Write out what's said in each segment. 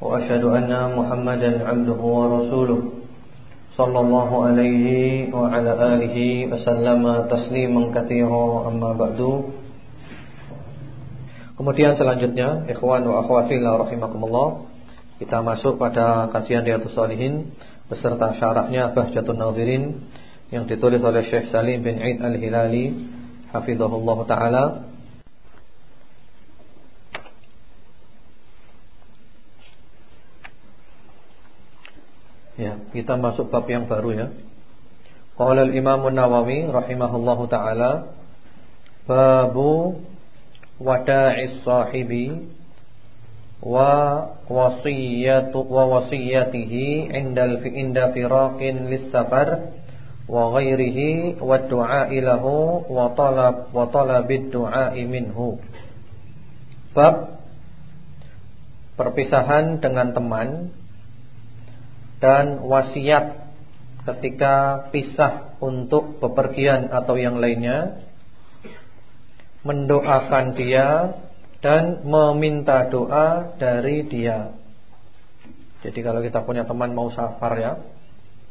وأشهد أن محمدا عبده ورسوله صلى الله عليه وعلى آله وسلم تسليما كثيرا أما بعد Kemudian selanjutnya Ikhwan wa akhwati la rahimakumullah Kita masuk pada kajian Riyadhus Shalihin Beserta syarahnya Bahjatun Nadhirin Yang ditulis oleh Syekh Salim bin Aid Al-Hilali Hafizahullah Ta'ala Ya, kita masuk bab yang baru ya. Qala al-Imam An-Nawawi rahimahullahu taala babu wada'is sahibi wa wasiyatu wa wasiyatihi indal fi inda firaqin lis-safar wa ghairihi wa du'a ilahu wa talab wa talabid du'a minhu. Bab perpisahan dengan teman dan wasiat ketika pisah untuk bepergian atau yang lainnya mendoakan dia dan meminta doa dari dia. Jadi kalau kita punya teman mau safar ya,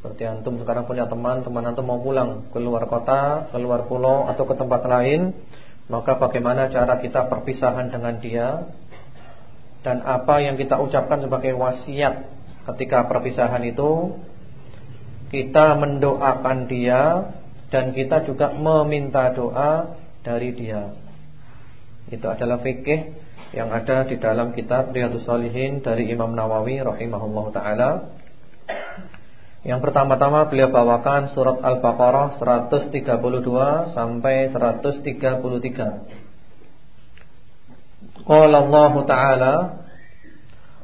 seperti antum sekarang punya teman, teman antum mau pulang keluar kota, keluar pulau atau ke tempat lain, maka bagaimana cara kita perpisahan dengan dia dan apa yang kita ucapkan sebagai wasiat ketika perpisahan itu kita mendoakan dia dan kita juga meminta doa dari dia. Itu adalah fikih yang ada di dalam kitab Riyadhus Shalihin dari Imam Nawawi rahimahullahu taala. Yang pertama-tama beliau bawakan surat Al-Baqarah 132 sampai 133. Qala Allah Ta'ala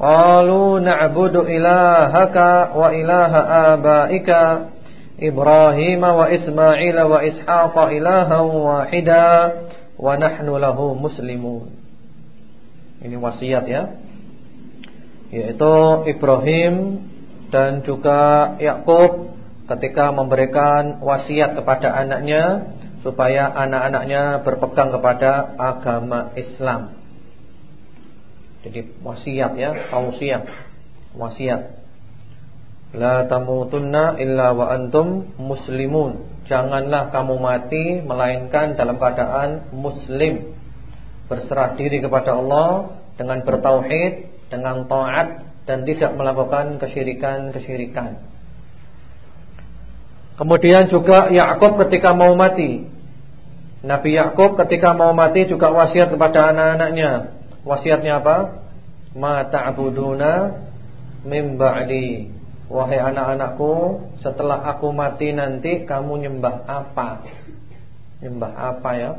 Qalu na'budu ilahaka wa ilaha abaika Ibrahim wa Ismail wa Ishaq ilahan wahida wa nahnu lahu muslimun. Ini wasiat ya. Yaitu Ibrahim dan juga Yakub ketika memberikan wasiat kepada anaknya supaya anak-anaknya berpegang kepada agama Islam. Jadi wasiat ya, tausiah. Wasiat. La tamutunna illa wa antum muslimun. Janganlah kamu mati melainkan dalam keadaan muslim. Berserah diri kepada Allah dengan bertauhid, dengan taat dan tidak melakukan kesyirikan-kesyirikan. Kemudian juga Yakub ketika mau mati. Nabi Yakub ketika mau mati juga wasiat kepada anak-anaknya Wasiatnya apa? Ma ta'buduna min ba'di. Wahai anak-anakku, setelah aku mati nanti kamu nyembah apa? Nyembah apa ya?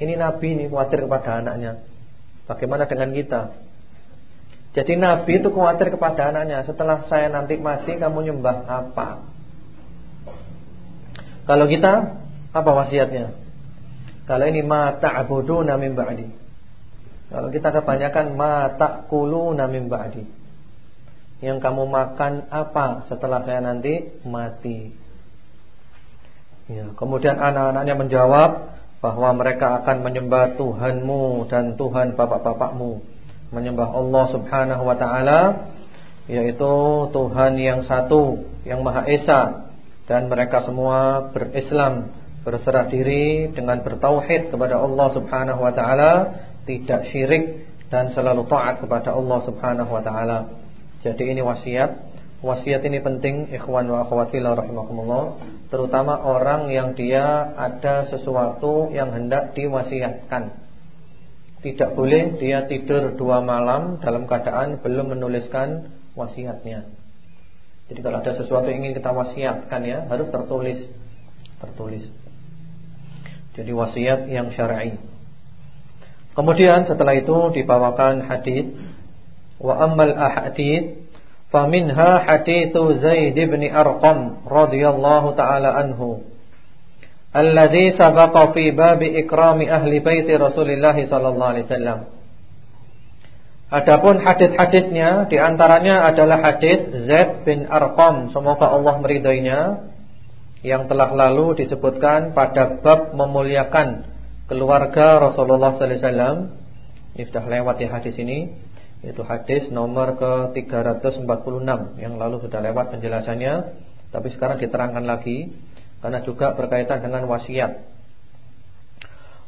Ini Nabi ini khawatir kepada anaknya. Bagaimana dengan kita? Jadi Nabi itu khawatir kepada anaknya. Setelah saya nanti mati, kamu nyembah apa? Kalau kita, apa wasiatnya? Kalau ini ma ta'buduna min ba'di. Kalau kita kebanyakan mata kulu namim ba'di. Yang kamu makan apa setelah saya nanti mati? Ya, kemudian anak-anaknya menjawab bahwa mereka akan menyembah Tuhanmu dan Tuhan bapak-bapakmu, menyembah Allah Subhanahu wa taala yaitu Tuhan yang satu, yang Maha Esa dan mereka semua berislam, berserah diri dengan bertauhid kepada Allah Subhanahu wa taala tidak syirik dan selalu taat kepada Allah Subhanahu wa taala. Jadi ini wasiat Wasiat ini penting ikhwan wa akhwat fillah rahimakumullah, terutama orang yang dia ada sesuatu yang hendak diwasiatkan. Tidak boleh dia tidur dua malam dalam keadaan belum menuliskan wasiatnya. Jadi kalau ada sesuatu yang ingin kita wasiatkan ya harus tertulis, tertulis. Jadi wasiat yang syar'i. Kemudian setelah itu dibawakan hadis wa ammal ahadits Faminha hadithu Zaid bin Arqam radhiyallahu taala anhu alladhi sabaqa fi bab ikrami ahli baiti Rasulillah sallallahu alaihi wasallam. Adapun hadis-hadisnya di antaranya adalah hadis Zaid bin Arqam semoga Allah meridainya yang telah lalu disebutkan pada bab memuliakan keluarga Rasulullah sallallahu alaihi wasallam. Ini sudah lewat ya hadis ini. Itu hadis nomor ke-346 Yang lalu sudah lewat penjelasannya Tapi sekarang diterangkan lagi Karena juga berkaitan dengan wasiat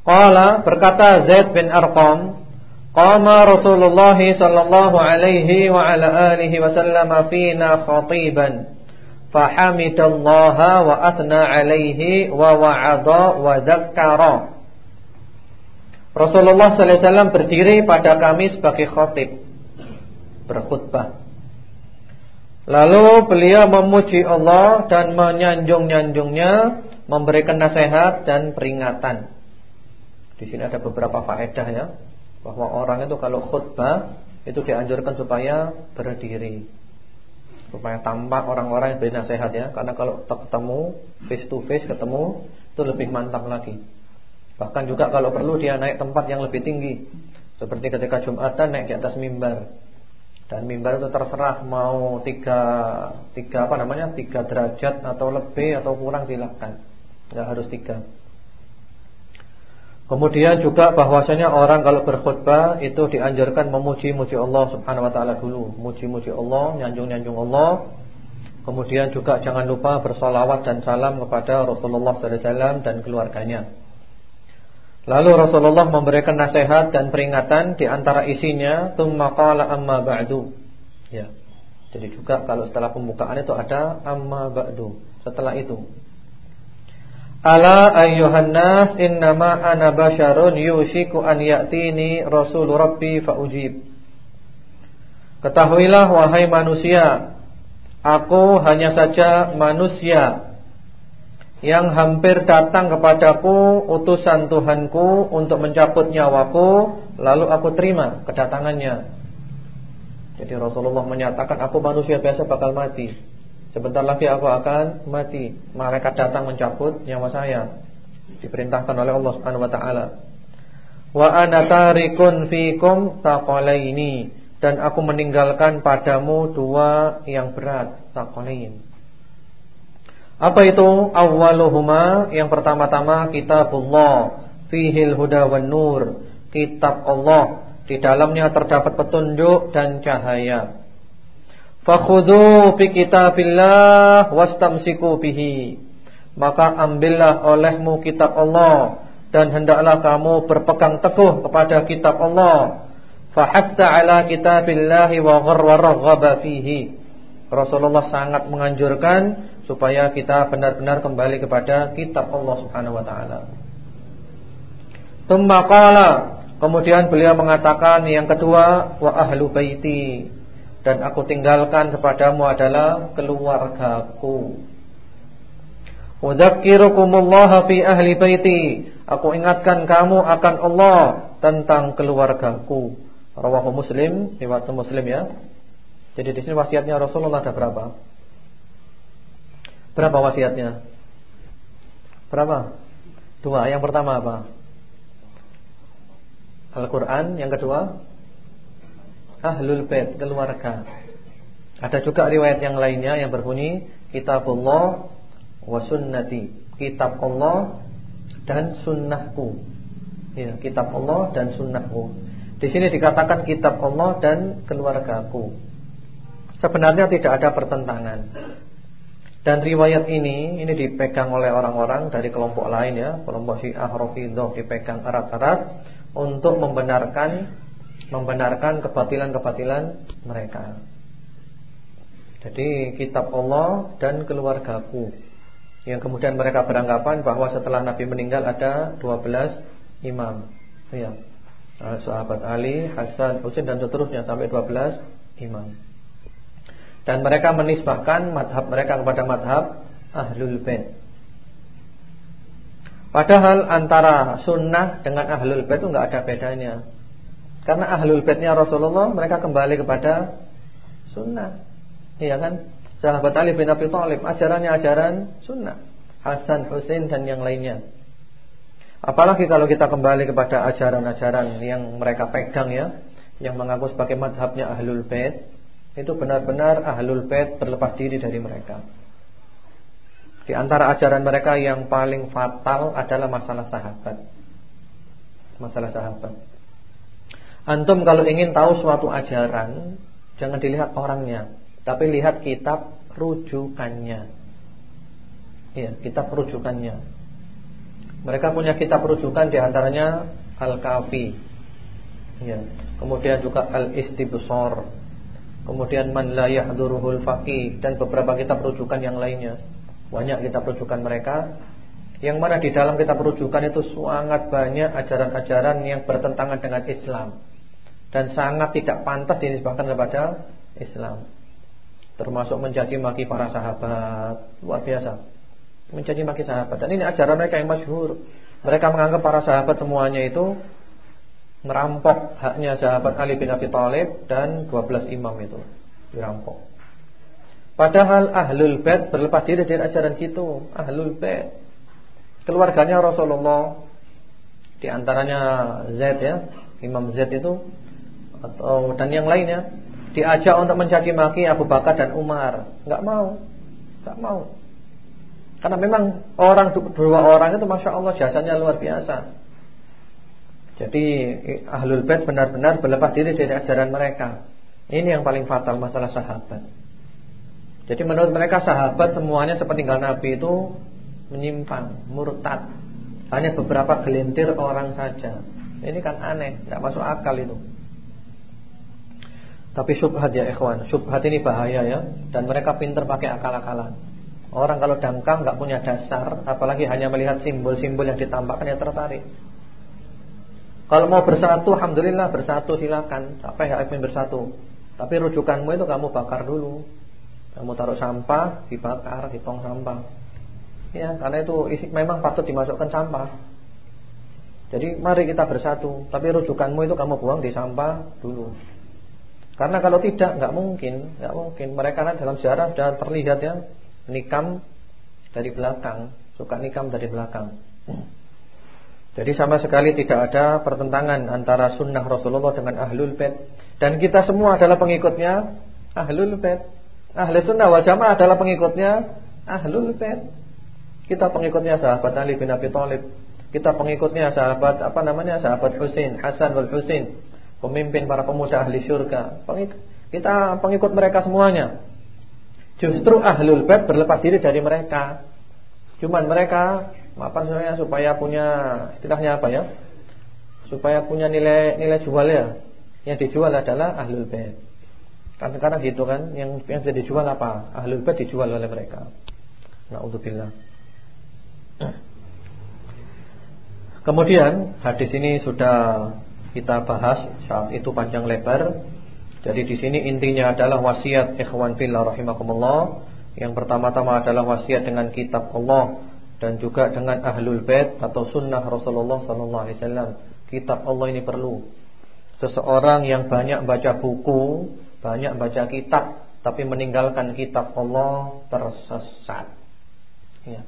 Qala berkata Zaid bin Arqam Qama Rasulullah sallallahu alaihi wa ala alihi wasallam fina khatiban Fahamidallaha wa athna alaihi wa wa'adha wa zakkara Rasulullah wasallam berdiri pada kami sebagai khatib berkhutbah. Lalu beliau memuji Allah dan menyanjung-nyanjungnya, memberikan nasihat dan peringatan. Di sini ada beberapa faedah ya, bahwa orang itu kalau khutbah itu dianjurkan supaya berdiri. Supaya tampak orang-orang yang beri nasihat ya, karena kalau ketemu face to face ketemu itu lebih mantap lagi. Bahkan juga kalau perlu dia naik tempat yang lebih tinggi. Seperti ketika Jumatan naik di atas mimbar. Dan mimbar itu terserah mau tiga, tiga apa namanya tiga derajat atau lebih atau kurang silahkan Tidak harus tiga. Kemudian juga bahwasanya orang kalau berkhutbah itu dianjurkan memuji-muji Allah Subhanahu wa taala dulu, muji-muji Allah, nyanjung-nyanjung Allah. Kemudian juga jangan lupa bersolawat dan salam kepada Rasulullah sallallahu alaihi dan keluarganya. Lalu Rasulullah memberikan nasihat dan peringatan di antara isinya tsumma qala amma ba'du. Ya. Jadi juga kalau setelah pembukaan itu ada amma ba'du. Setelah itu Ala ayyuhan nas innama ana basyarun yushiku an ya'tini rasul rabbi faujib. Ketahuilah wahai manusia, aku hanya saja manusia yang hampir datang kepadaku utusan Tuhanku untuk mencabut nyawaku lalu aku terima kedatangannya. Jadi Rasulullah menyatakan aku manusia biasa bakal mati. Sebentar lagi aku akan mati. Malaikat datang mencabut nyawa saya. Diperintahkan oleh Allah Subhanahu wa taala. Wa ana tarikun fikum taqalaini. Dan aku meninggalkan padamu dua yang berat taqalain apa itu? Awaluhuma yang pertama-tama kitabullah fihil huda wan nur. Kitab Allah di dalamnya terdapat petunjuk dan cahaya. Fakhudhu fi kitabillah wastamsiku bihi. Maka ambillah olehmu kitab Allah dan hendaklah kamu berpegang teguh kepada kitab Allah. Fahatta ala kitabillahi wa gharwa fihi. Rasulullah sangat menganjurkan supaya kita benar-benar kembali kepada kitab Allah Subhanahu wa taala. Kemudian beliau mengatakan yang kedua wa ahlu baiti dan aku tinggalkan kepadamu adalah keluargaku. Udzakkirukumullah fi ahli baiti. Aku ingatkan kamu akan Allah tentang keluargaku. Rawahu Muslim, riwayat Muslim ya. Jadi di sini wasiatnya Rasulullah ada berapa? Berapa wasiatnya? Berapa? Dua. Yang pertama apa? Al-Quran. Yang kedua? Ahlul Bait, keluarga. Ada juga riwayat yang lainnya yang berbunyi Kitabullah wa sunnati. Kitab Allah dan sunnahku. Ya, kitab Allah dan sunnahku. Di sini dikatakan kitab Allah dan keluargaku. Sebenarnya tidak ada pertentangan. Dan riwayat ini ini dipegang oleh orang-orang dari kelompok lain ya, kelompok Syiah Rafidhah dipegang erat-erat untuk membenarkan membenarkan kebatilan-kebatilan mereka. Jadi kitab Allah dan keluargaku. Yang kemudian mereka beranggapan bahwa setelah Nabi meninggal ada 12 imam. Ya. Sahabat Ali, Hasan, Husain dan seterusnya sampai 12 imam. Dan mereka menisbahkan madhab mereka kepada madhab Ahlul Bait. Padahal antara sunnah dengan Ahlul Bait itu nggak ada bedanya. Karena Ahlul Baitnya Rasulullah mereka kembali kepada sunnah. Iya kan? Sahabat Ali bin Abi Thalib ajarannya ajaran sunnah. Hasan, Husain dan yang lainnya. Apalagi kalau kita kembali kepada ajaran-ajaran yang mereka pegang ya, yang mengaku sebagai madhabnya Ahlul Bait, itu benar-benar Ahlul Bait berlepas diri dari mereka. Di antara ajaran mereka yang paling fatal adalah masalah sahabat. Masalah sahabat. Antum kalau ingin tahu suatu ajaran, jangan dilihat orangnya, tapi lihat kitab rujukannya. Iya, kitab rujukannya. Mereka punya kitab rujukan di antaranya Al-Kafi. Ya. Kemudian juga Al-Istibsar. Kemudian Man la yahduruhul faqih dan beberapa kitab rujukan yang lainnya. Banyak kitab rujukan mereka. Yang mana di dalam kitab rujukan itu sangat banyak ajaran-ajaran yang bertentangan dengan Islam. Dan sangat tidak pantas dinisbahkan kepada Islam. Termasuk mencaci maki para sahabat. Luar biasa. Mencaci maki sahabat. Dan ini ajaran mereka yang masyhur. Mereka menganggap para sahabat semuanya itu merampok haknya sahabat Ali bin Abi Thalib dan 12 imam itu. Dirampok padahal ahlul bait berlepas diri dari ajaran itu ahlul bait. Keluarganya Rasulullah. Di antaranya Zaid ya. Imam Zaid itu. Atau dan yang lainnya. Diajak untuk mencaci maki Abu Bakar dan Umar, nggak mau, nggak mau. Karena memang orang dua orang itu masya Allah jasanya luar biasa. Jadi ahlul bait benar-benar berlepas diri dari ajaran mereka. Ini yang paling fatal masalah sahabat. Jadi menurut mereka sahabat semuanya sepeninggal Nabi itu menyimpang, murtad. Hanya beberapa gelintir orang saja. Ini kan aneh, tidak masuk akal itu. Tapi syubhat ya ikhwan Syubhat ini bahaya ya Dan mereka pinter pakai akal-akalan Orang kalau dangkal nggak punya dasar Apalagi hanya melihat simbol-simbol yang ditambahkan Ya tertarik Kalau mau bersatu Alhamdulillah bersatu silakan. Apa yang ingin bersatu. Tapi rujukanmu itu kamu bakar dulu. Kamu taruh sampah Dibakar, ditong sampah. Ya karena itu isi, memang patut dimasukkan sampah. Jadi mari kita bersatu. Tapi rujukanmu itu kamu buang di sampah dulu. Karena kalau tidak nggak mungkin, nggak mungkin. Mereka kan dalam sejarah sudah terlihat ya nikam dari belakang, suka nikam dari belakang. Jadi sama sekali tidak ada pertentangan antara sunnah Rasulullah dengan ahlul bait dan kita semua adalah pengikutnya ahlul bait. Ahli sunnah wal jamaah adalah pengikutnya ahlul bait. Kita pengikutnya sahabat Ali bin Abi Thalib. Kita pengikutnya sahabat apa namanya? Sahabat Husain, Hasan wal Husain pemimpin para pemuda ahli syurga. Kita pengikut mereka semuanya. Justru ahlul bait berlepas diri dari mereka. Cuman mereka apa namanya supaya punya istilahnya apa ya? Supaya punya nilai nilai jual ya. Yang dijual adalah ahlul bait. Kan sekarang gitu kan, yang yang bisa dijual apa? Ahlul bait dijual oleh mereka. Nauzubillah. Kemudian hadis ini sudah kita bahas saat itu panjang lebar. Jadi di sini intinya adalah wasiat ikhwan fillah rahimakumullah. Yang pertama-tama adalah wasiat dengan kitab Allah dan juga dengan ahlul bait atau sunnah Rasulullah sallallahu alaihi wasallam. Kitab Allah ini perlu. Seseorang yang banyak baca buku, banyak baca kitab tapi meninggalkan kitab Allah tersesat. Ya.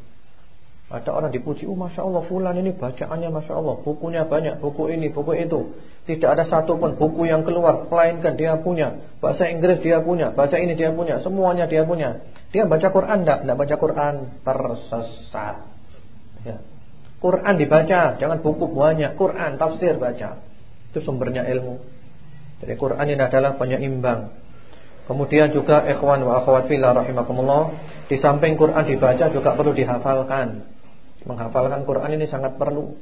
Ada orang dipuji, oh Masya Allah fulan ini bacaannya Masya Allah Bukunya banyak, buku ini, buku itu Tidak ada satu pun buku yang keluar Melainkan dia punya Bahasa Inggris dia punya, bahasa ini dia punya Semuanya dia punya Dia baca Quran enggak? Enggak baca Quran Tersesat ya. Quran dibaca, jangan buku banyak Quran, tafsir baca Itu sumbernya ilmu Jadi Quran ini adalah penyeimbang Kemudian juga ikhwan wa akhwat fillah rahimakumullah Di samping Quran dibaca juga perlu dihafalkan Menghafalkan Quran ini sangat perlu.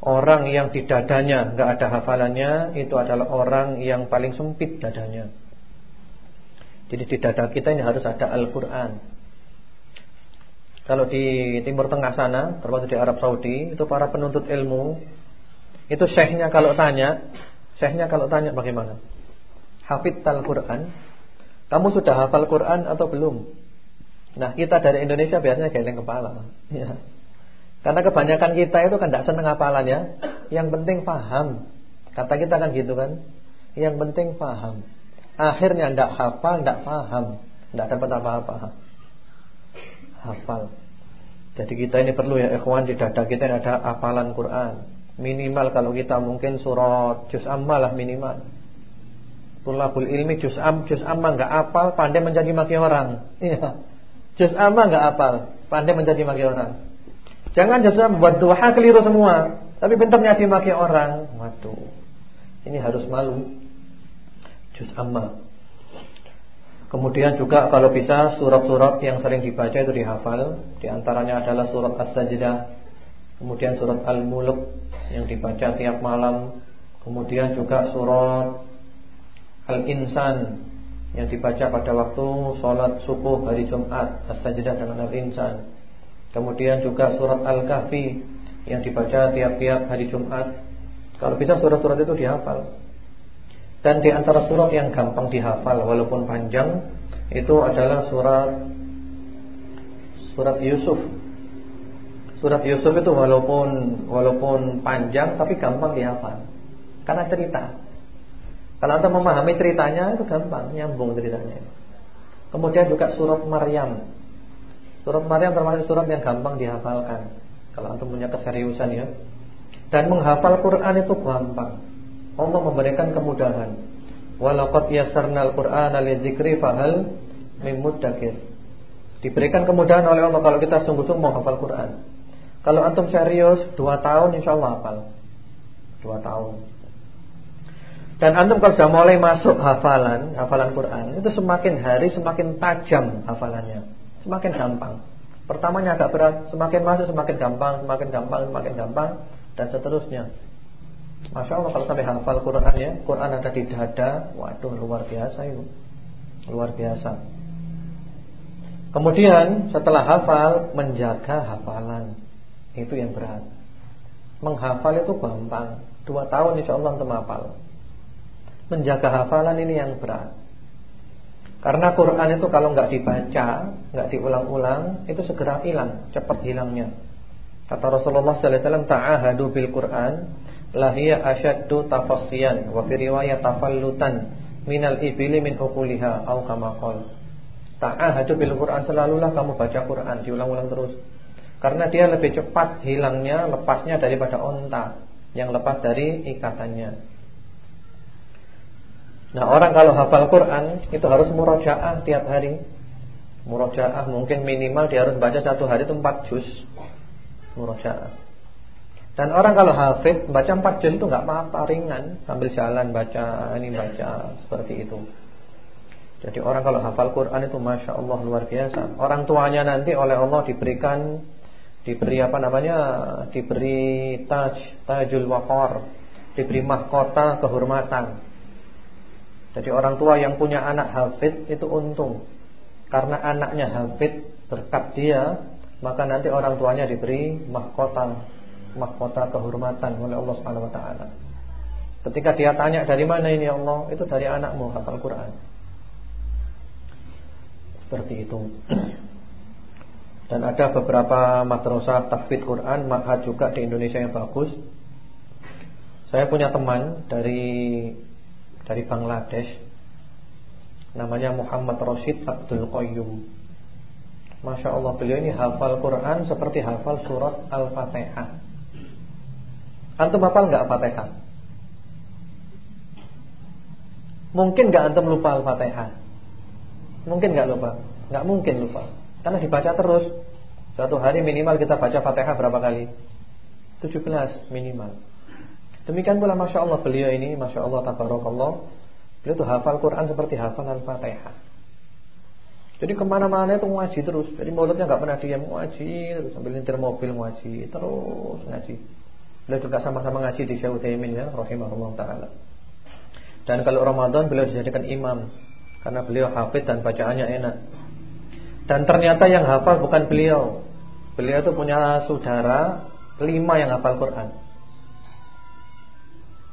Orang yang di dadanya nggak ada hafalannya itu adalah orang yang paling sempit dadanya. Jadi di dada kita ini harus ada Al-Quran. Kalau di Timur Tengah sana Termasuk di Arab Saudi Itu para penuntut ilmu Itu syekhnya kalau tanya Syekhnya kalau tanya bagaimana? Hafid Al-Quran? Kamu sudah hafal Quran atau belum? Nah kita dari Indonesia biasanya geleng kepala ya. Karena kebanyakan kita itu kan tidak senang hafalannya Yang penting paham. Kata kita kan gitu kan. Yang penting paham Akhirnya tidak hafal, tidak paham, tidak dapat apa-apa. Hafal. Jadi kita ini perlu ya ikhwan di dada kita ini ada hafalan Quran. Minimal kalau kita mungkin surat juz amma lah minimal. Tulabul ilmi juz am juz amma enggak hafal, pandai menjadi maki orang. Iya. Juz amma enggak hafal, pandai menjadi maki orang. Jangan juz amma buat duha keliru semua, tapi pintarnya dimaki orang. Waduh. Ini harus malu juz amma. Kemudian juga kalau bisa surat-surat yang sering dibaca itu dihafal, di antaranya adalah surat As-Sajdah, kemudian surat Al-Mulk yang dibaca tiap malam, kemudian juga surat Al-Insan yang dibaca pada waktu sholat subuh hari Jumat, As-Sajdah dengan Al-Insan. Kemudian juga surat Al-Kahfi yang dibaca tiap-tiap hari Jumat. Kalau bisa surat-surat itu dihafal. Dan di antara surat yang gampang dihafal walaupun panjang itu adalah surat surat Yusuf. Surat Yusuf itu walaupun walaupun panjang tapi gampang dihafal. Karena cerita. Kalau Anda memahami ceritanya itu gampang, nyambung ceritanya. Kemudian juga surat Maryam. Surat Maryam termasuk surat yang gampang dihafalkan. Kalau Anda punya keseriusan ya. Dan menghafal Quran itu gampang. Allah memberikan kemudahan. Walaqad yassarnal Qur'ana lidzikri fahal mim muddakir. Diberikan kemudahan oleh Allah kalau kita sungguh-sungguh mau hafal Quran. Kalau antum serius 2 tahun insyaallah hafal. 2 tahun. Dan antum kalau sudah mulai masuk hafalan, hafalan Quran, itu semakin hari semakin tajam hafalannya. Semakin gampang. Pertamanya agak berat, semakin masuk semakin gampang, semakin gampang, semakin gampang dan seterusnya. Masya Allah kalau sampai hafal Quran ya Quran ada di dada. Waduh luar biasa itu Luar biasa. Kemudian setelah hafal Menjaga hafalan. Itu yang berat. Menghafal itu gampang. Dua tahun insya Allah untuk hafal Menjaga hafalan ini yang berat. Karena Quran itu kalau nggak dibaca nggak diulang-ulang Itu segera hilang. Cepat hilangnya. Kata Rasulullah SAW Ta'ahadu bil Quran Lahia asyaddu tafassiyan wa fi riwayat tafallutan minal ibili min uquliha au kama qol. Ta'ahadu bil Quran selalulah kamu baca Quran diulang-ulang terus. Karena dia lebih cepat hilangnya, lepasnya daripada onta yang lepas dari ikatannya. Nah, orang kalau hafal Quran itu harus murojaah tiap hari. Murojaah mungkin minimal dia harus baca satu hari itu 4 juz. Murojaah. Dan orang kalau hafid baca empat juz itu nggak apa-apa ringan, sambil jalan baca ini baca seperti itu. Jadi orang kalau hafal Quran itu masya Allah luar biasa. Orang tuanya nanti oleh Allah diberikan diberi apa namanya diberi taj tajul waqar diberi mahkota kehormatan. Jadi orang tua yang punya anak hafid itu untung karena anaknya hafid berkat dia maka nanti orang tuanya diberi mahkota mahkota kehormatan oleh Allah Subhanahu wa taala. Ketika dia tanya dari mana ini ya Allah, itu dari anakmu hafal Quran. Seperti itu. Dan ada beberapa madrasah tahfidz Quran, ma'had juga di Indonesia yang bagus. Saya punya teman dari dari Bangladesh. Namanya Muhammad Rashid Abdul Qayyum. Masya Allah beliau ini hafal Quran seperti hafal surat Al-Fatihah Antum hafal nggak Al-Fatihah? Mungkin nggak antum lupa Al-Fatihah? Mungkin nggak lupa? Nggak mungkin lupa. Karena dibaca terus. Satu hari minimal kita baca Fatihah berapa kali? 17 minimal. Demikian pula Masya Allah beliau ini Masya Allah tabarakallah Beliau tuh hafal Quran seperti hafal Al-Fatihah Jadi ke mana-mana itu ngaji terus Jadi mulutnya nggak pernah diam ngaji terus Sambil nyetir mobil ngaji Terus ngaji Beliau juga sama-sama ngaji di Syekh Utsaimin ya rahimahullah taala. Dan kalau Ramadan beliau dijadikan imam Karena beliau hafid dan bacaannya enak. Dan ternyata yang hafal bukan beliau. Beliau itu punya saudara lima yang hafal Quran.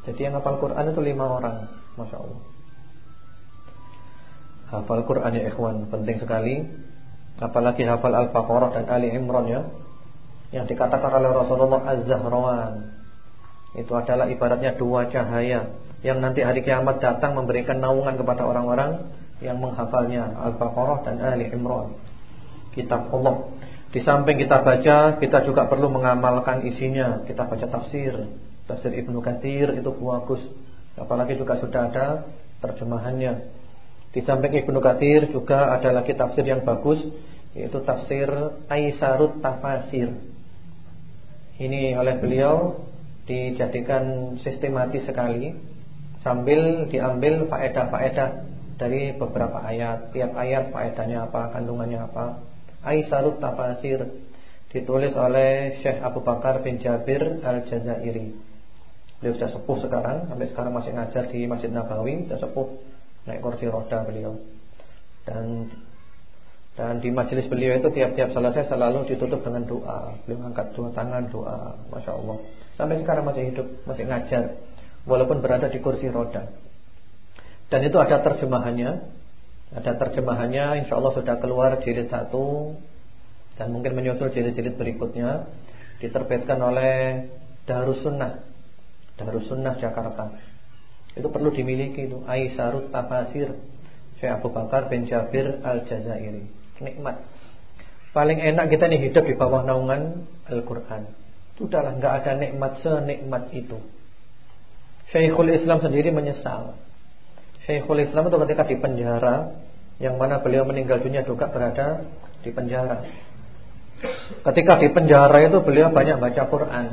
Jadi yang hafal Quran itu lima orang, masya Allah. Hafal Quran ya ikhwan penting sekali. Apalagi hafal Al-Baqarah dan Ali Imran ya. Yang dikatakan oleh Rasulullah Az-Zahrawan. Itu adalah ibaratnya dua cahaya yang nanti hari kiamat datang memberikan naungan kepada orang-orang yang menghafalnya Al-Baqarah dan Ali Imran. Kitab Allah. Di samping kita baca, kita juga perlu mengamalkan isinya. Kita baca tafsir. Tafsir Ibnu Katsir itu bagus. Apalagi juga sudah ada terjemahannya. Di samping Ibnu Katsir juga ada lagi tafsir yang bagus yaitu tafsir Aisarut Tafasir. Ini oleh beliau dijadikan sistematis sekali sambil diambil faedah-faedah dari beberapa ayat. Tiap ayat faedahnya apa, kandungannya apa. Aisarut Tafasir ditulis oleh Syekh Abu Bakar bin Jabir Al-Jazairi. Beliau sudah sepuh sekarang, sampai sekarang masih ngajar di Masjid Nabawi, sudah sepuh, naik kursi roda beliau. Dan dan di majelis beliau itu tiap-tiap selesai selalu ditutup dengan doa. Beliau angkat dua tangan doa, masya Allah. Sampai sekarang masih hidup, masih ngajar walaupun berada di kursi roda. Dan itu ada terjemahannya. Ada terjemahannya insya Allah sudah keluar jilid satu dan mungkin menyusul jilid-jilid berikutnya diterbitkan oleh Darussunnah Darussunnah Jakarta. Itu perlu dimiliki itu Aisyarut Tafasir Syekh Abu Bakar bin Jabir Al-Jazairi. Nikmat. Paling enak kita nih hidup di bawah naungan Al-Qur'an. Sudahlah nggak ada nikmat senikmat itu. Syekhul Islam sendiri menyesal. Syekhul Islam itu ketika di penjara yang mana beliau meninggal dunia juga berada di penjara. Ketika di penjara itu beliau banyak baca Quran.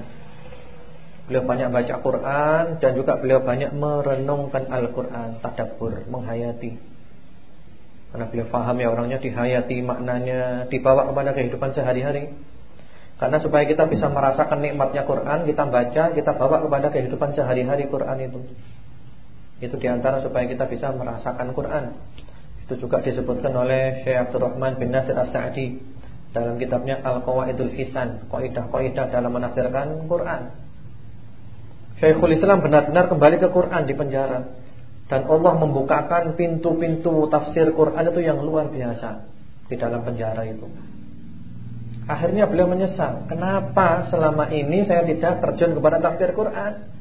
Beliau banyak baca Quran dan juga beliau banyak merenungkan Al-Quran, tadabbur, menghayati. Karena beliau faham ya orangnya dihayati maknanya, dibawa kepada kehidupan sehari-hari. Karena supaya kita bisa merasakan nikmatnya Quran, kita baca, kita bawa kepada kehidupan sehari-hari Quran itu. Itu di antara supaya kita bisa merasakan Quran. Itu juga disebutkan oleh Syekh Abdurrahman bin Nasir As-Sa'di dalam kitabnya Al-Qawaidul Hisan, kaidah-kaidah dalam menafsirkan Quran. Syekhul Islam benar-benar kembali ke Quran di penjara dan Allah membukakan pintu-pintu tafsir Quran itu yang luar biasa di dalam penjara itu. Akhirnya beliau menyesal. Kenapa selama ini saya tidak terjun kepada tafsir Quran?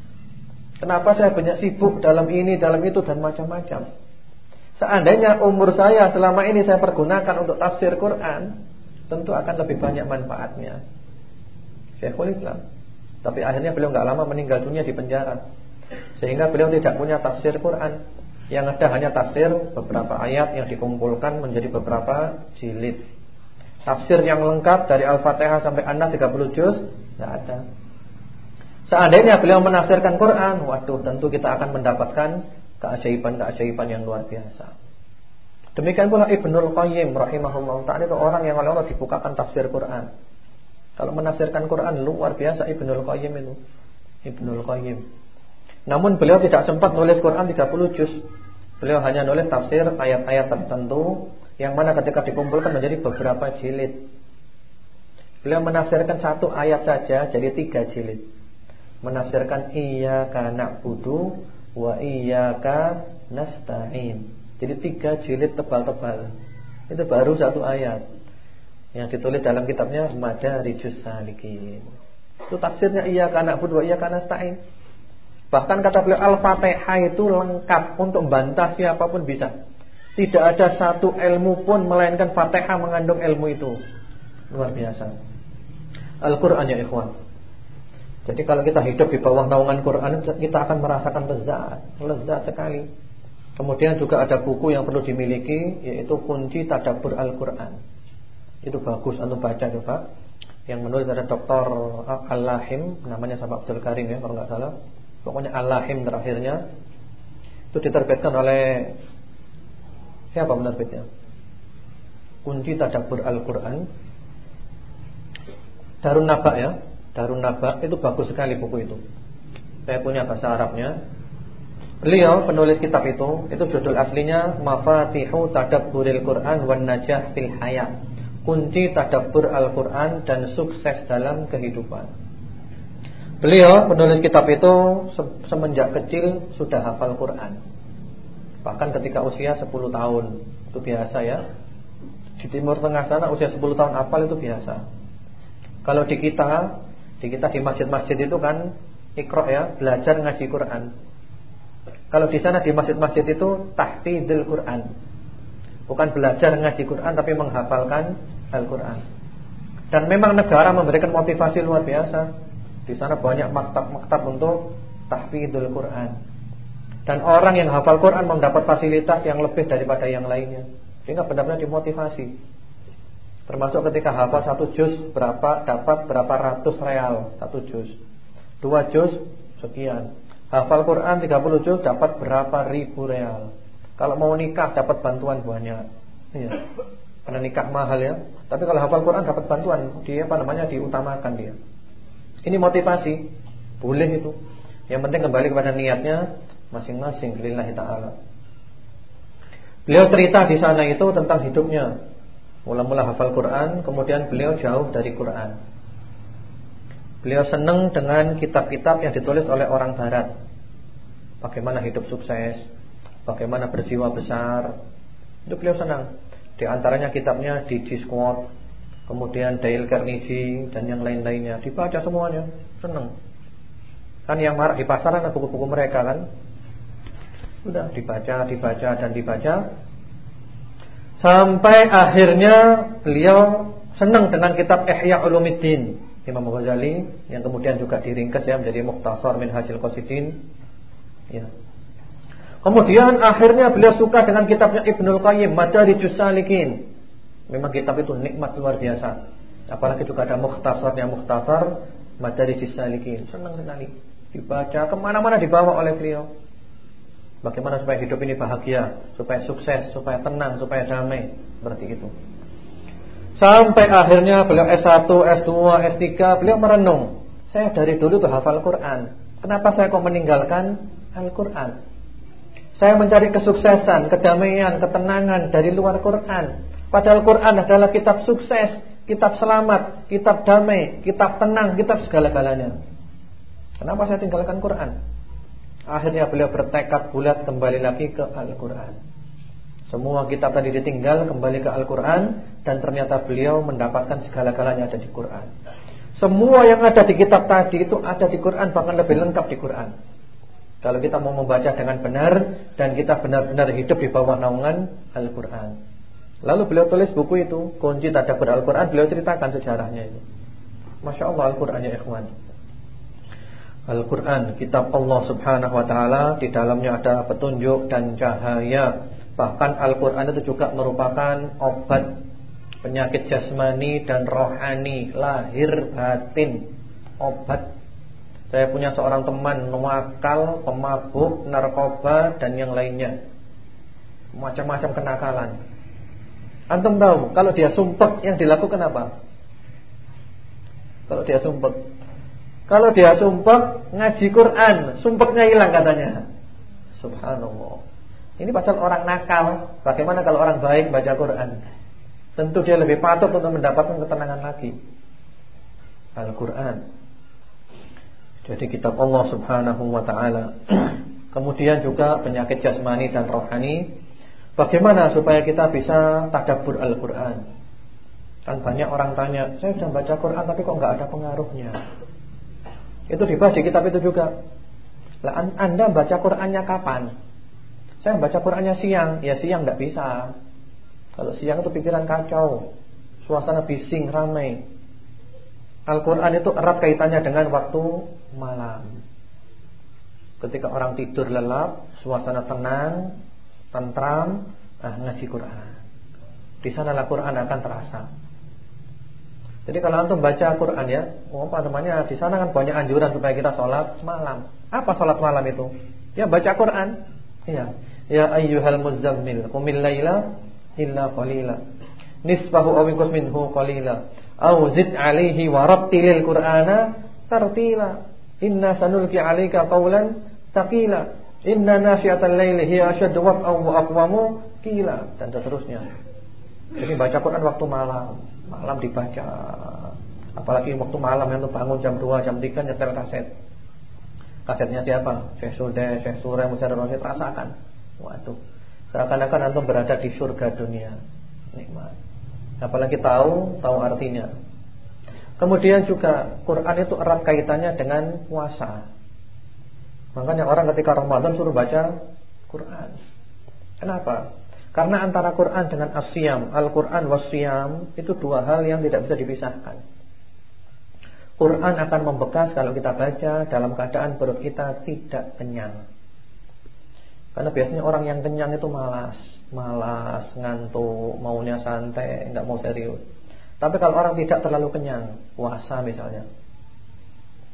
Kenapa saya banyak sibuk dalam ini, dalam itu dan macam-macam? Seandainya umur saya selama ini saya pergunakan untuk tafsir Quran, tentu akan lebih banyak manfaatnya. Syekhul Islam. Tapi akhirnya beliau nggak lama meninggal dunia di penjara. Sehingga beliau tidak punya tafsir Quran. Yang ada hanya tafsir beberapa ayat yang dikumpulkan menjadi beberapa jilid. Tafsir yang lengkap dari Al-Fatihah sampai An-Nas 30 juz Tidak ada. Seandainya beliau menafsirkan Quran, waduh tentu kita akan mendapatkan keajaiban-keajaiban yang luar biasa. Demikian pula Ibnul Qayyim rahimahullah taala itu orang yang oleh Allah dibukakan tafsir Quran. Kalau menafsirkan Quran luar biasa Ibnul Qayyim itu. Ibnul Qayyim. Namun beliau tidak sempat nulis Quran 30 juz. Beliau hanya nulis tafsir ayat-ayat tertentu yang mana ketika dikumpulkan menjadi beberapa jilid. Beliau menafsirkan satu ayat saja jadi tiga jilid. Menafsirkan iyyaka na'budu wa iyyaka nasta'in. Jadi tiga jilid tebal-tebal. Itu baru satu ayat. Yang ditulis dalam kitabnya Madarijus Salikin. Itu tafsirnya iyyaka na'budu wa iyyaka nasta'in. Bahkan kata beliau Al-Fatihah itu lengkap untuk bantah siapa pun bisa. Tidak ada satu ilmu pun melainkan Fatihah mengandung ilmu itu. Luar biasa. Al-Qur'an ya ikhwan. Jadi kalau kita hidup di bawah naungan Quran kita akan merasakan lezat, lezat sekali. Kemudian juga ada buku yang perlu dimiliki yaitu kunci tadabbur Al-Qur'an. Itu bagus untuk baca coba. Yang menulis ada Dr. Al-Lahim namanya sama Abdul Karim ya kalau nggak salah. Pokoknya Al-Lahim terakhirnya itu diterbitkan oleh Siapa penerbitnya? Kunci Tadabbur Al-Quran Darun Naba ya Darun Naba itu bagus sekali buku itu Saya punya bahasa Arabnya Beliau penulis kitab itu, itu judul aslinya Mafatihu Tadabburil Quran wan Najah fil Hayat. Kunci tadabbur Al-Quran dan sukses dalam kehidupan. Beliau penulis kitab itu semenjak kecil sudah hafal Quran. Bahkan ketika usia 10 tahun, itu biasa ya. Di Timur Tengah sana usia 10 tahun hafal itu biasa. Kalau di kita, di kita di masjid-masjid itu kan ikro ya, belajar ngaji Quran. Kalau di sana di masjid-masjid itu tahfidzul Quran. Bukan belajar ngaji Quran tapi menghafalkan Al-Quran. Dan memang negara memberikan motivasi luar biasa. Di sana banyak maktab-maktab untuk tahfidzul Quran. Dan orang yang hafal Quran mendapat fasilitas yang lebih daripada yang lainnya. Sehingga benar-benar dimotivasi. Termasuk ketika hafal satu juz berapa dapat berapa ratus real satu juz. Dua juz sekian. Hafal Quran 30 juz dapat berapa ribu real. Kalau mau nikah dapat bantuan banyak. Iya. Karena nikah mahal ya. Tapi kalau hafal Quran dapat bantuan, dia apa namanya diutamakan dia. Ini motivasi. Boleh itu. Yang penting kembali kepada niatnya masing-masing lillahi taala. Beliau cerita di sana itu tentang hidupnya. Mula-mula hafal Quran, kemudian beliau jauh dari Quran. Beliau senang dengan kitab-kitab yang ditulis oleh orang barat. Bagaimana hidup sukses, bagaimana berjiwa besar. Itu beliau senang. Di antaranya kitabnya di Squad, kemudian Dale Carnegie dan yang lain-lainnya. Dibaca semuanya, senang. Kan yang marah di pasaran buku-buku mereka kan. Sudah dibaca, dibaca dan dibaca. Sampai akhirnya beliau senang dengan kitab Ihya Ulumuddin Imam Ghazali yang kemudian juga diringkas ya menjadi Mukhtasar Minhajul Qasidin. Ya. Kemudian akhirnya beliau suka dengan kitabnya Ibnul Qayyim Madarijus Salikin. Memang kitab itu nikmat luar biasa. Apalagi juga ada mukhtasarnya mukhtasar Madarijus Salikin. Senang sekali. Dibaca ke mana-mana dibawa oleh beliau. Bagaimana supaya hidup ini bahagia, supaya sukses, supaya tenang, supaya damai, seperti itu. Sampai akhirnya beliau S1, S2, S3 Beliau merenung Saya dari dulu tuh hafal Quran Kenapa saya kok meninggalkan Al-Quran Saya mencari kesuksesan Kedamaian, ketenangan dari luar Quran Padahal Quran adalah kitab sukses Kitab selamat, kitab damai Kitab tenang, kitab segala-galanya. Kenapa saya tinggalkan Quran? Akhirnya beliau bertekad bulat kembali lagi ke Al-Quran. Semua kitab tadi ditinggal kembali ke Al-Quran Dan ternyata beliau mendapatkan segala-galanya ada di Quran. Semua yang ada di kitab tadi itu ada di Quran Bahkan lebih lengkap di Quran. Kalau kita mau membaca dengan benar Dan kita benar-benar hidup di bawah naungan Al-Quran Lalu beliau tulis buku itu Kunci Tadabbur Al-Quran Beliau ceritakan sejarahnya itu Masya Allah Al-Quran ya ikhwan Al-Quran Kitab Allah subhanahu wa ta'ala Di dalamnya ada petunjuk dan cahaya Bahkan Al-Quran itu juga merupakan obat penyakit jasmani dan rohani, lahir batin, obat. Saya punya seorang teman nuakal, pemabuk, narkoba dan yang lainnya. Macam-macam kenakalan. Antum tahu kalau dia sumpek yang dilakukan apa? Kalau dia sumpek. Kalau dia sumpek ngaji Quran, sumpeknya hilang katanya. Subhanallah. Ini pasal orang nakal. Bagaimana kalau orang baik baca Quran? Tentu dia lebih patut untuk mendapatkan ketenangan lagi. Al-Quran. Jadi kitab Allah subhanahu wa ta'ala. Kemudian juga penyakit jasmani dan rohani. Bagaimana supaya kita bisa tadabur Al-Quran? Kan banyak orang tanya, saya sudah baca Quran tapi kok nggak ada pengaruhnya. Itu dibahas di kitab itu juga. Lah Anda baca Qurannya kapan? Saya baca Qurannya siang, ya siang nggak bisa. Kalau siang itu pikiran kacau, suasana bising, ramai. Al-Quran itu erat kaitannya dengan waktu malam. Ketika orang tidur lelap, suasana tenang, tentram, ah, ngaji Quran. Di sana Al-Quran akan terasa. Jadi kalau antum baca Quran ya, oh, apa namanya? Di sana kan banyak anjuran supaya kita sholat malam. Apa sholat malam itu? Ya baca Quran. Iya. Ya ayyuhal muzammil Qumil layla illa qalila Nisfahu awikus minhu qalila Au zid alihi warattilil qur'ana tartila Inna sanulki alika qawlan taqila Inna nasyiatal laili hiya asyaddu wat'an wa aqwamu qila dan seterusnya. Jadi baca Quran waktu malam, malam dibaca. Apalagi waktu malam yang bangun jam 2, jam 3 nyetel kaset. Kasetnya siapa? Syekh Sude, Syekh Sure, Mujarrad Rasyid rasakan. Waduh. Seakan-akan antum berada di surga dunia. Nikmat. Apalagi tahu, tahu artinya. Kemudian juga Quran itu erat kaitannya dengan puasa. Makanya orang ketika Ramadan suruh baca Quran. Kenapa? Karena antara Quran dengan asyam, Al-Quran wasyam itu dua hal yang tidak bisa dipisahkan. Quran akan membekas kalau kita baca dalam keadaan perut kita tidak kenyang. Karena biasanya orang yang kenyang itu malas, malas, ngantuk, maunya santai, nggak mau serius. Tapi kalau orang tidak terlalu kenyang, puasa misalnya.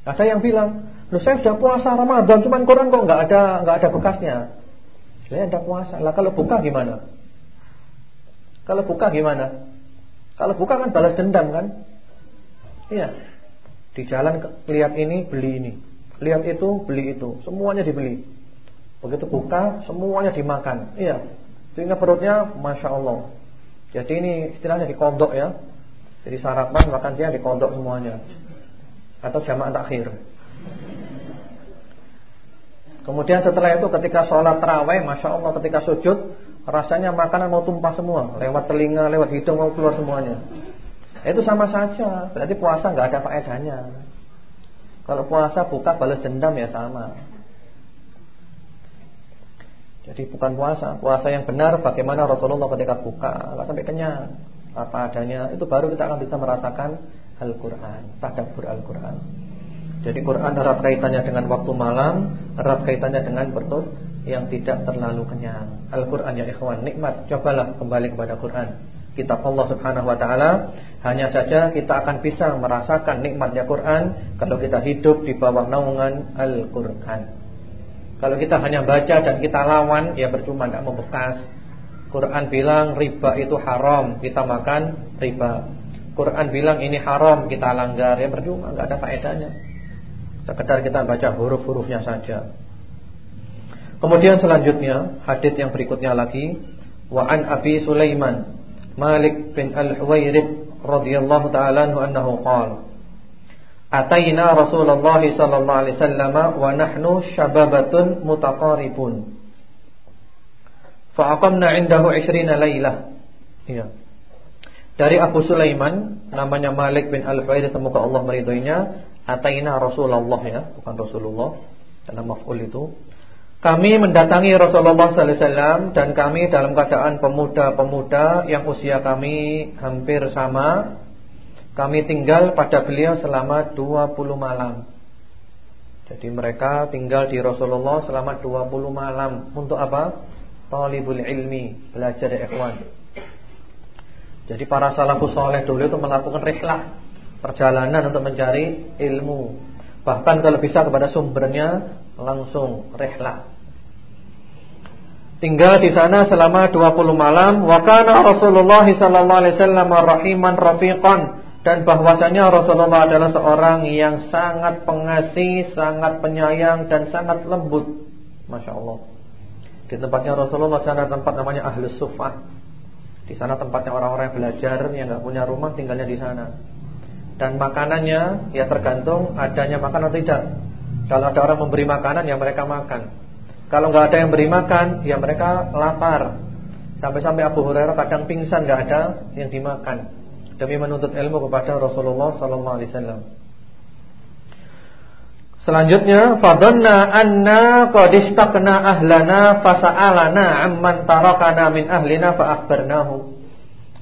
Ada yang bilang, "Loh saya sudah puasa Ramadan, cuman Quran kok nggak ada nggak ada bekasnya." Lah ada puasa. Lah kalau buka gimana? Kalau buka gimana? Kalau buka kan balas dendam kan? Iya. Di jalan lihat ini beli ini, lihat itu beli itu, semuanya dibeli. Begitu buka, semuanya dimakan. Iya. Sehingga perutnya Masya Allah Jadi ini istilahnya dikodok ya Jadi sarapan makan siang dikodok semuanya Atau jamaah takhir Kemudian setelah itu ketika sholat terawih Masya Allah ketika sujud Rasanya makanan mau tumpah semua. Lewat telinga, lewat hidung mau keluar semuanya. Itu sama saja. Berarti puasa nggak ada faedahnya. Kalau puasa buka balas dendam ya sama. Jadi bukan puasa. Puasa yang benar bagaimana Rasulullah ketika buka nggak sampai kenyang. Apa adanya itu baru kita akan bisa merasakan Al-Qur'an, tadabbur Al-Qur'an. Jadi Quran erat kaitannya dengan waktu malam, erat kaitannya dengan perut yang tidak terlalu kenyang. Al-Qur'an ya ikhwan, nikmat. Cobalah kembali kepada Quran. Kitab Allah Subhanahu wa taala, hanya saja kita akan bisa merasakan nikmatnya Quran kalau kita hidup di bawah naungan Al-Qur'an. Kalau kita hanya baca dan kita lawan Ya percuma tidak membekas Quran bilang riba itu haram Kita makan riba Quran bilang ini haram Kita langgar Ya percuma nggak ada faedahnya Sekedar kita baca huruf-hurufnya saja Kemudian selanjutnya Hadith yang berikutnya lagi Wa an Abi Sulaiman Malik bin Al-Huwairib radhiyallahu ta'ala anhu qala Ataina Rasulullah sallallahu alaihi wasallam wa nahnu syababatun mutaqaribun. Fa aqamna 'indahu 20 lailah. Iya. Dari Abu Sulaiman namanya Malik bin Al-Huwairits semoga Allah meridhoinya, ataina Rasulullah ya, bukan Rasulullah. Karena maf'ul itu. Kami mendatangi Rasulullah sallallahu alaihi wasallam dan kami dalam keadaan pemuda-pemuda yang usia kami hampir sama kami tinggal pada beliau selama 20 malam. Jadi mereka tinggal di Rasulullah selama 20 malam. Untuk apa? Talibul ilmi Belajar ikhwan. Jadi para salafus soleh dulu itu melakukan rihlah Perjalanan untuk mencari ilmu Bahkan kalau bisa kepada sumbernya Langsung rihlah Tinggal di sana selama 20 malam wa kana Rasulullah sallallahu alaihi wasallam rahiman rafiqan dan bahwasanya Rasulullah adalah seorang yang sangat pengasih, sangat penyayang dan sangat lembut. Masya Allah. Di tempatnya Rasulullah sana tempat namanya Ahlus Sufah. Di sana tempatnya orang-orang yang belajar yang nggak punya rumah tinggalnya di sana. Dan makanannya ya tergantung adanya makan atau tidak. Kalau ada orang memberi makanan ya mereka makan. Kalau nggak ada yang beri makan ya mereka lapar. Sampai-sampai Abu Hurairah kadang pingsan nggak ada yang dimakan demi menuntut ilmu kepada Rasulullah sallallahu alaihi wasallam. Selanjutnya, fadhanna anna qad istaqna ahlana fasa'alana amman tarakana min ahlina fa akhbarnahu.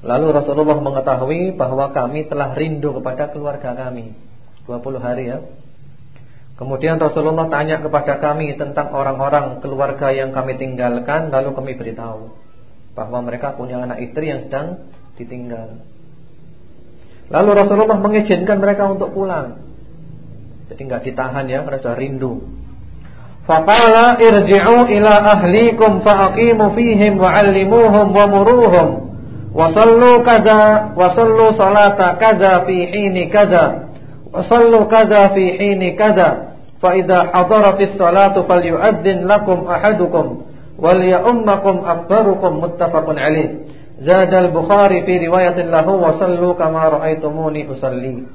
Lalu Rasulullah mengetahui bahwa kami telah rindu kepada keluarga kami. 20 hari ya. Kemudian Rasulullah tanya kepada kami tentang orang-orang keluarga yang kami tinggalkan lalu kami beritahu bahwa mereka punya anak istri yang sedang ditinggal. Lalu Rasulullah mengizinkan mereka untuk pulang. Jadi enggak ditahan ya karena sudah rindu. Faqala irji'u ila ahlikum faaqimu fihim wa'allimuhum wa muruhum wa sallu kaza wa sallu salata kaza fi hini kaza wa sallu kaza fi hini kaza Fa idza hadaratis salatu falyu'adzin lakum ahadukum wal ya'ummakum akbarukum muttafaqun alaih. Zadal Bukhari fi riwayatin lahu wa sallu kama ra'aitumuni usalli.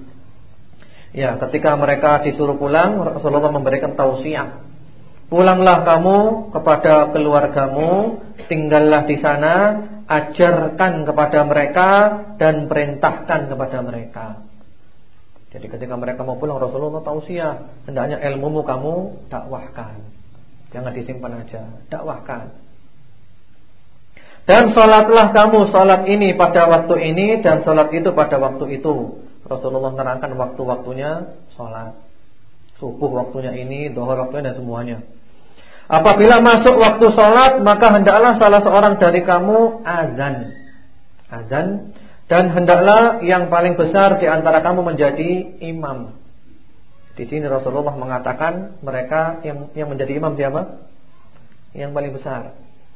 Ya, ketika mereka disuruh pulang, Rasulullah memberikan tausiah. Pulanglah kamu kepada keluargamu, tinggallah di sana, ajarkan kepada mereka dan perintahkan kepada mereka. Jadi ketika mereka mau pulang Rasulullah tausiah, hendaknya ilmumu kamu dakwahkan. Jangan disimpan aja, dakwahkan. Dan salatlah kamu salat ini pada waktu ini dan salat itu pada waktu itu. Rasulullah menerangkan waktu-waktunya salat. Subuh waktunya ini, zuhur waktunya dan semuanya. Apabila masuk waktu salat, maka hendaklah salah seorang dari kamu azan. Azan dan hendaklah yang paling besar di antara kamu menjadi imam. Di sini Rasulullah mengatakan mereka yang yang menjadi imam siapa? Yang paling besar.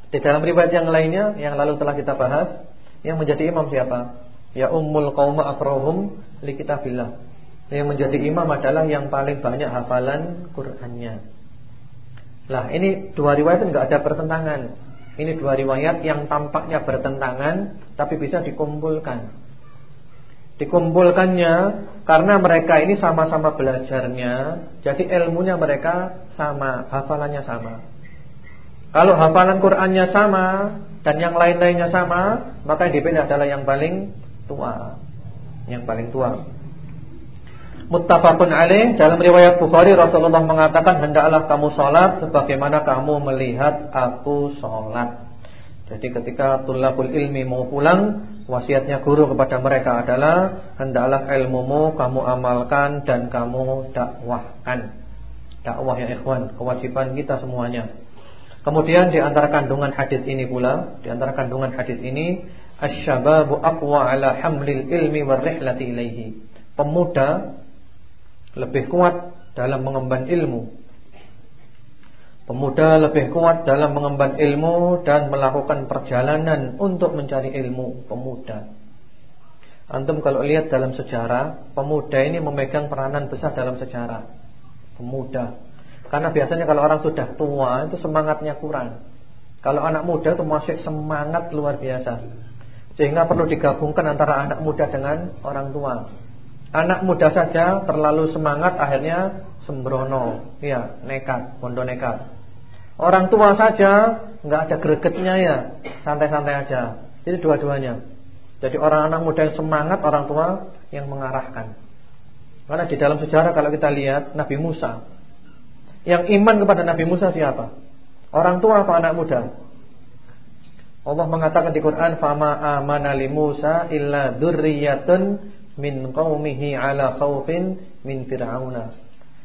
Di dalam riwayat yang lainnya yang lalu telah kita bahas, yang menjadi imam siapa? Ya ummul qauma aqrahum li kitabillah. Yang menjadi imam adalah yang paling banyak hafalan Qur'annya. Lah, ini dua riwayat enggak ada pertentangan. Ini dua riwayat yang tampaknya bertentangan tapi bisa dikumpulkan. Dikumpulkannya karena mereka ini sama-sama belajarnya, jadi ilmunya mereka sama, hafalannya sama. Kalau hafalan Qur'annya sama dan yang lain-lainnya sama, maka yang dipilih adalah yang paling tua. Yang paling tua. Muttafaqun alaih dalam riwayat Bukhari Rasulullah mengatakan hendaklah kamu sholat sebagaimana kamu melihat aku sholat. Jadi ketika tulabul ilmi mau pulang, wasiatnya guru kepada mereka adalah hendaklah ilmumu kamu amalkan dan kamu dakwahkan. Dakwah ya ikhwan, kewajiban kita semuanya. Kemudian di antara kandungan hadis ini pula, di antara kandungan hadis ini, asyababu aqwa ala hamlil ilmi war rihlati ilaihi. Pemuda lebih kuat dalam mengemban ilmu. Pemuda lebih kuat dalam mengemban ilmu dan melakukan perjalanan untuk mencari ilmu pemuda. Antum kalau lihat dalam sejarah, pemuda ini memegang peranan besar dalam sejarah. Pemuda. Karena biasanya kalau orang sudah tua itu semangatnya kurang. Kalau anak muda itu masih semangat luar biasa. Sehingga perlu digabungkan antara anak muda dengan orang tua. Anak muda saja terlalu semangat akhirnya sembrono, ya, nekat, bondo nekat. Orang tua saja nggak ada gregetnya ya, santai-santai aja. Jadi dua-duanya. Jadi orang anak muda yang semangat, orang tua yang mengarahkan. Karena di dalam sejarah kalau kita lihat Nabi Musa, yang iman kepada Nabi Musa siapa? Orang tua apa anak muda? Allah mengatakan di Quran, "Fama amana Musa illa dzurriyyatun min qaumihi ala khaufin min fir'auna.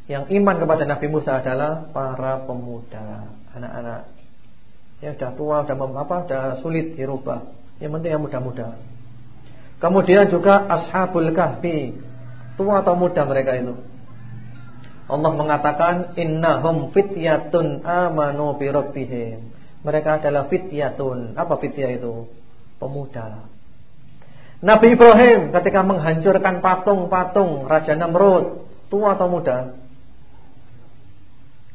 Yang iman kepada Nabi Musa adalah para pemuda, anak-anak. Yang sudah tua, sudah apa, sudah sulit dirubah. Yang penting yang muda-muda. Kemudian juga ashabul kahfi. Tua atau muda mereka itu? Allah mengatakan innahum fityatun amanu bi rabbihim. Mereka adalah fityatun. Apa fityah itu? Pemuda. Nabi Ibrahim ketika menghancurkan patung-patung Raja Namrud, tua atau muda?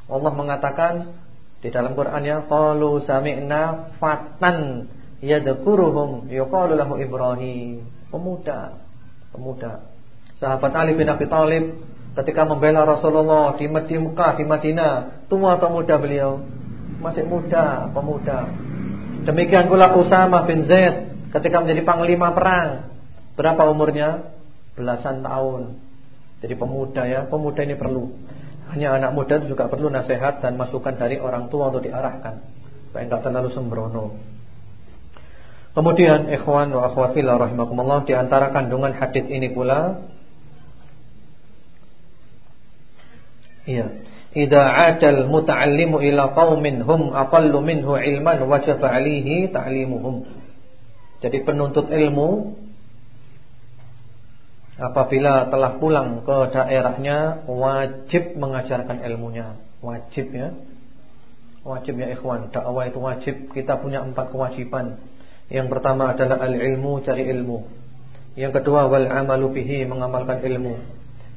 Allah mengatakan di dalam Qur'annya qalu sami'na fatan yadhkuruhum yuqalu lahu Ibrahim. Pemuda, pemuda. Sahabat Ali bin Abi Thalib ketika membela Rasulullah di Mekah, di Madinah, tua atau muda beliau? Masih muda, pemuda. Demikian pula Usama bin Zaid ketika menjadi panglima perang. Berapa umurnya? Belasan tahun. Jadi pemuda ya, pemuda ini perlu. Hanya anak muda juga perlu nasihat dan masukan dari orang tua untuk diarahkan supaya enggak terlalu sembrono. Kemudian ikhwan wa akhwat fillah rahimakumullah di antara kandungan hadis ini pula Iya. Idza 'adal muta'allimu ila qaumin hum aqallu minhu ilman wajaba 'alaihi ta'limuhum. Jadi penuntut ilmu apabila telah pulang ke daerahnya wajib mengajarkan ilmunya, wajib ya. Wajib ya ikhwan, dakwah itu wajib. Kita punya empat kewajiban. Yang pertama adalah al-ilmu, cari ilmu. Yang kedua wal amalu bihi, mengamalkan ilmu.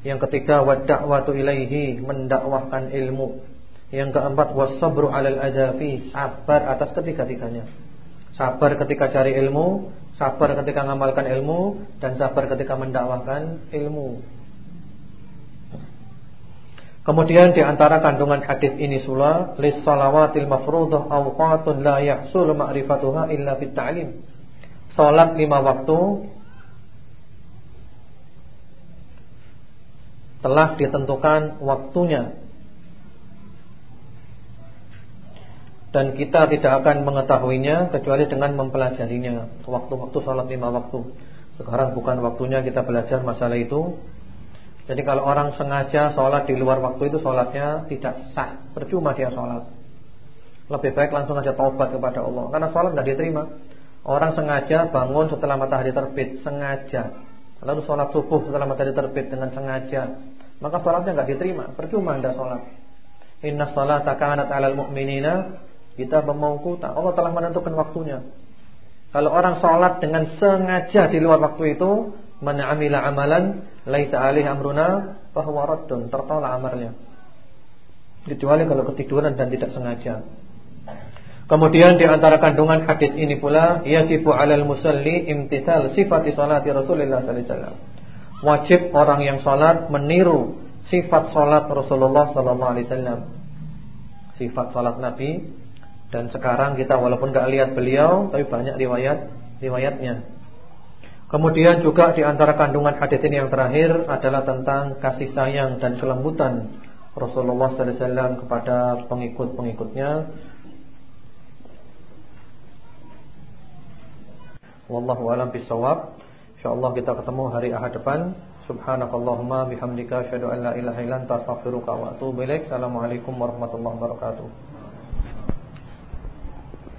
Yang ketiga wadda'watu ilaihi, mendakwahkan ilmu. Yang keempat wasabru 'alal adafi, sabar atas ketiga-tiganya. Sabar ketika cari ilmu, sabar ketika mengamalkan ilmu dan sabar ketika mendakwahkan ilmu. Kemudian di antara kandungan hadis ini sula lis salawatil mafruḍah awqatun la yahsulu ma'rifatuha illa fit ta'lim. Salat lima waktu telah ditentukan waktunya dan kita tidak akan mengetahuinya kecuali dengan mempelajarinya waktu-waktu salat lima waktu. Sekarang bukan waktunya kita belajar masalah itu jadi kalau orang sengaja sholat di luar waktu itu sholatnya tidak sah, percuma dia sholat. Lebih baik langsung aja taubat kepada Allah, karena sholat tidak diterima. Orang sengaja bangun setelah matahari terbit, sengaja. Lalu sholat subuh setelah matahari terbit dengan sengaja, maka sholatnya nggak diterima, percuma anda sholat. Inna sholat kanat alal mu'minina kita memaukuta. Allah telah menentukan waktunya. Kalau orang sholat dengan sengaja di luar waktu itu, Man amila amalan laisa alih amruna fahuwa raddun, tertolak amalnya. Kecuali kalau ketiduran dan tidak sengaja. Kemudian di antara kandungan hadis ini pula yajibu 'alal musalli imtithal sifat salati Rasulullah sallallahu alaihi wasallam. Wajib orang yang salat meniru sifat salat Rasulullah sallallahu alaihi wasallam. Sifat salat Nabi dan sekarang kita walaupun enggak lihat beliau tapi banyak riwayat riwayatnya. Kemudian juga di antara kandungan hadis ini yang terakhir adalah tentang kasih sayang dan kelembutan Rasulullah SAW kepada pengikut-pengikutnya. Wallahu a'lam bishawab. Insyaallah kita ketemu hari Ahad depan. Subhanakallahumma bihamdika asyhadu an la illa anta astaghfiruka wa atubu ilaik. Assalamualaikum warahmatullahi wabarakatuh.